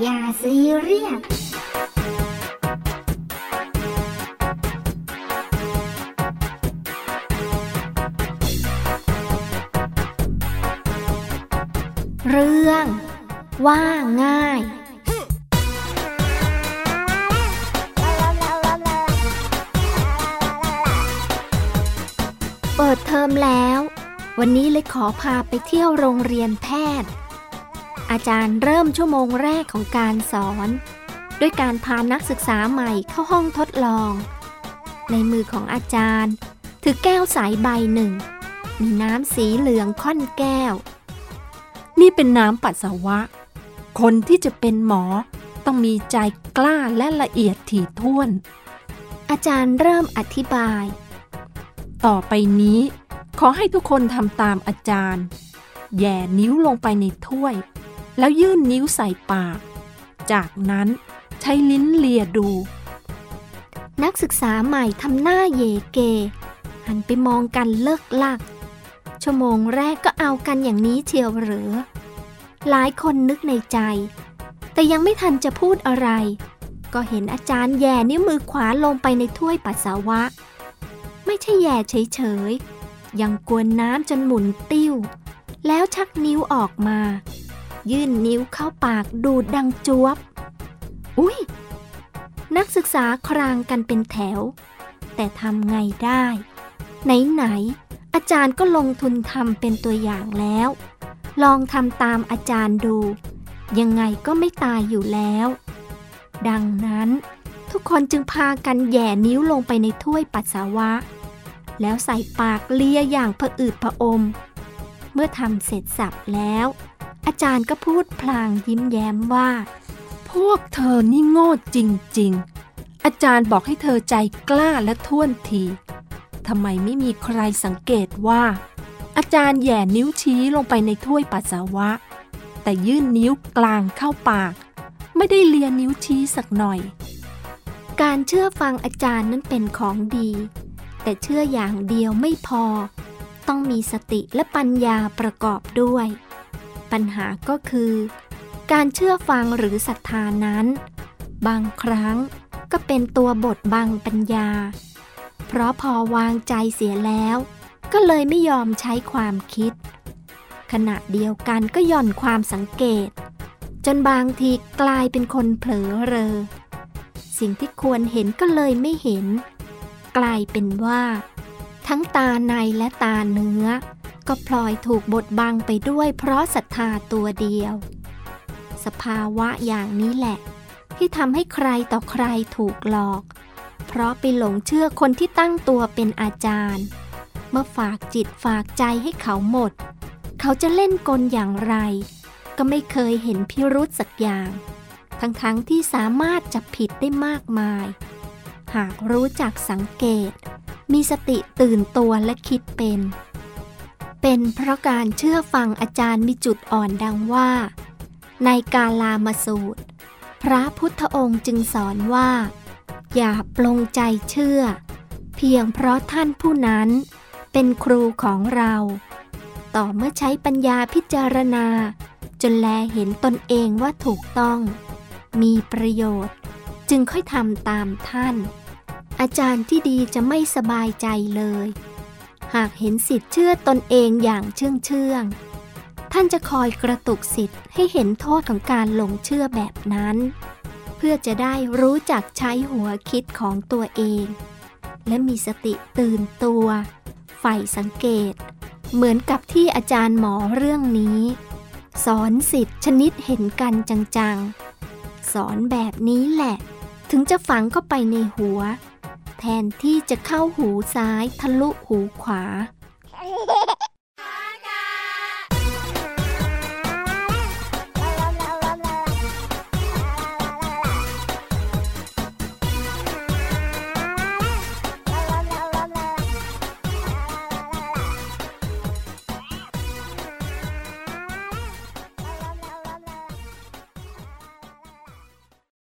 อย่าซีเรียสเรื่อง ว่าง่ายเปิดเทอมแล้ว วันนี้เลยขอพาไปเที่ยวโรงเรียนแพทย์ อาจารย์เริ่มชั่วโมงแรกของการสอน ด้วยการพานักศึกษาใหม่เข้าห้องทดลอง ในมือของอาจารย์ ถือแก้วใสใบหนึ่ง มีน้ำสีเหลืองค่อนแก้ว นี่เป็นน้ำปัสสาวะ คนที่จะเป็นหมอต้องมีใจกล้าและละเอียดถี่ถ้วน อาจารย์เริ่มอธิบาย ต่อไปนี้ ขอให้ทุกคนทำตามอาจารย์แหย่นิ้วลงไปในถ้วย แล้วยื่นนิ้วใส่ปาก จากนั้นใช้ลิ้นเลียดู นักศึกษาใหม่ทำหน้าเยเก หันไปมองกันเลิกลัก ชั่วโมงแรกก็เอากันอย่างนี้เชียวหรือ หลายคนนึกในใจ แต่ยังไม่ทันจะพูดอะไร ก็เห็นอาจารย์แย่นิ้วมือขวาลงไปในถ้วยปัสสาวะ ไม่ใช่แย่เฉยๆยังกวนน้ำจนหมุนติ้ว แล้วชักนิ้วออกมา ยื่นนิ้วเข้าปากดูดดังจวบ อุ้ย นักศึกษาครางกันเป็นแถว แต่ทำไงได้ ไหน ๆ อาจารย์ก็ลงทุนทำเป็นตัวอย่างแล้ว ลองทำตามอาจารย์ดู ยังไงก็ไม่ตายอยู่แล้ว ดังนั้นทุกคนจึงพากันแย่นิ้วลงไปในถ้วยปัสสาวะ แล้วใส่ปากเลียอย่างผะอืดผะอม เมื่อทำเสร็จสับแล้ว อาจารย์ก็พูดพลางยิ้มแย้มว่า พวกเธอนี่โง่จริง ๆ อาจารย์บอกให้เธอใจกล้าและท่วนทีทำไมไม่มีใครสังเกตว่า อาจารย์แย่นิ้วชี้ลงไปในถ้วยปัสสาวะ แต่ยื่นนิ้วกลางเข้าปาก ไม่ได้เลียนิ้วชี้สักหน่อย การเชื่อฟังอาจารย์นั้นเป็นของดี แต่เชื่ออย่างเดียวไม่พอ ต้องมีสติและปัญญาประกอบด้วย ปัญหาก็คือ การเชื่อฟังหรือศรัทธานั้น บางครั้งก็เป็นตัวบทบังปัญญา เพราะพอวางใจเสียแล้ว ก็เลยไม่ยอมใช้ความคิด ขณะเดียวกันก็ย่อนความสังเกต จนบางทีกลายเป็นคนเผลอเรอ สิ่งที่ควรเห็นก็เลยไม่เห็น กลายเป็นว่า ทั้งตาในและตาเนื้อ ก็พลอยถูกบดบังไปด้วยเพราะศรัทธาตัวเดียว สภาวะอย่างนี้แหละ ที่ทำให้ใครต่อใครถูกหลอก เพราะไปหลงเชื่อคนที่ตั้งตัวเป็นอาจารย์ เมื่อฝากจิตฝากใจให้เขาหมด เขาจะเล่นกลอย่างไร ก็ไม่เคยเห็นพิรุษสักอย่าง ทั้งๆทที่สามารถจับผิดได้มากมาย หากรู้จักสังเกต มีสติตื่นตัวและคิดเป็น เป็นเพราะการเชื่อฟังอาจารย์มีจุดอ่อนดังว่า ในกาลามาสูตร พระพุทธองค์จึงสอนว่า อย่าปลงใจเชื่อ เพียงเพราะท่านผู้นั้นเป็นครูของเรา ต่อเมื่อใช้ปัญญาพิจารณา จนแลเห็นตนเองว่าถูกต้อง มีประโยชน์ จึงค่อยทำตามท่าน อาจารย์ที่ดีจะไม่สบายใจเลย หากเห็นสิทธิ์เชื่อตนเองอย่างเชื่องเชื่อง ท่านจะคอยกระตุกสิทธิ์ให้เห็นโทษของการหลงเชื่อแบบนั้น เพื่อจะได้รู้จักใช้หัวคิดของตัวเอง และมีสติตื่นตัวใฝ่สังเกต เหมือนกับที่อาจารย์หมอเรื่องนี้ สอนสิทธิ์ชนิดเห็นกันจังๆ สอนแบบนี้แหละ ถึงจะฝังเข้าไปในหัว แทนที่จะเข้าหูซ้ายทะลุหูขวา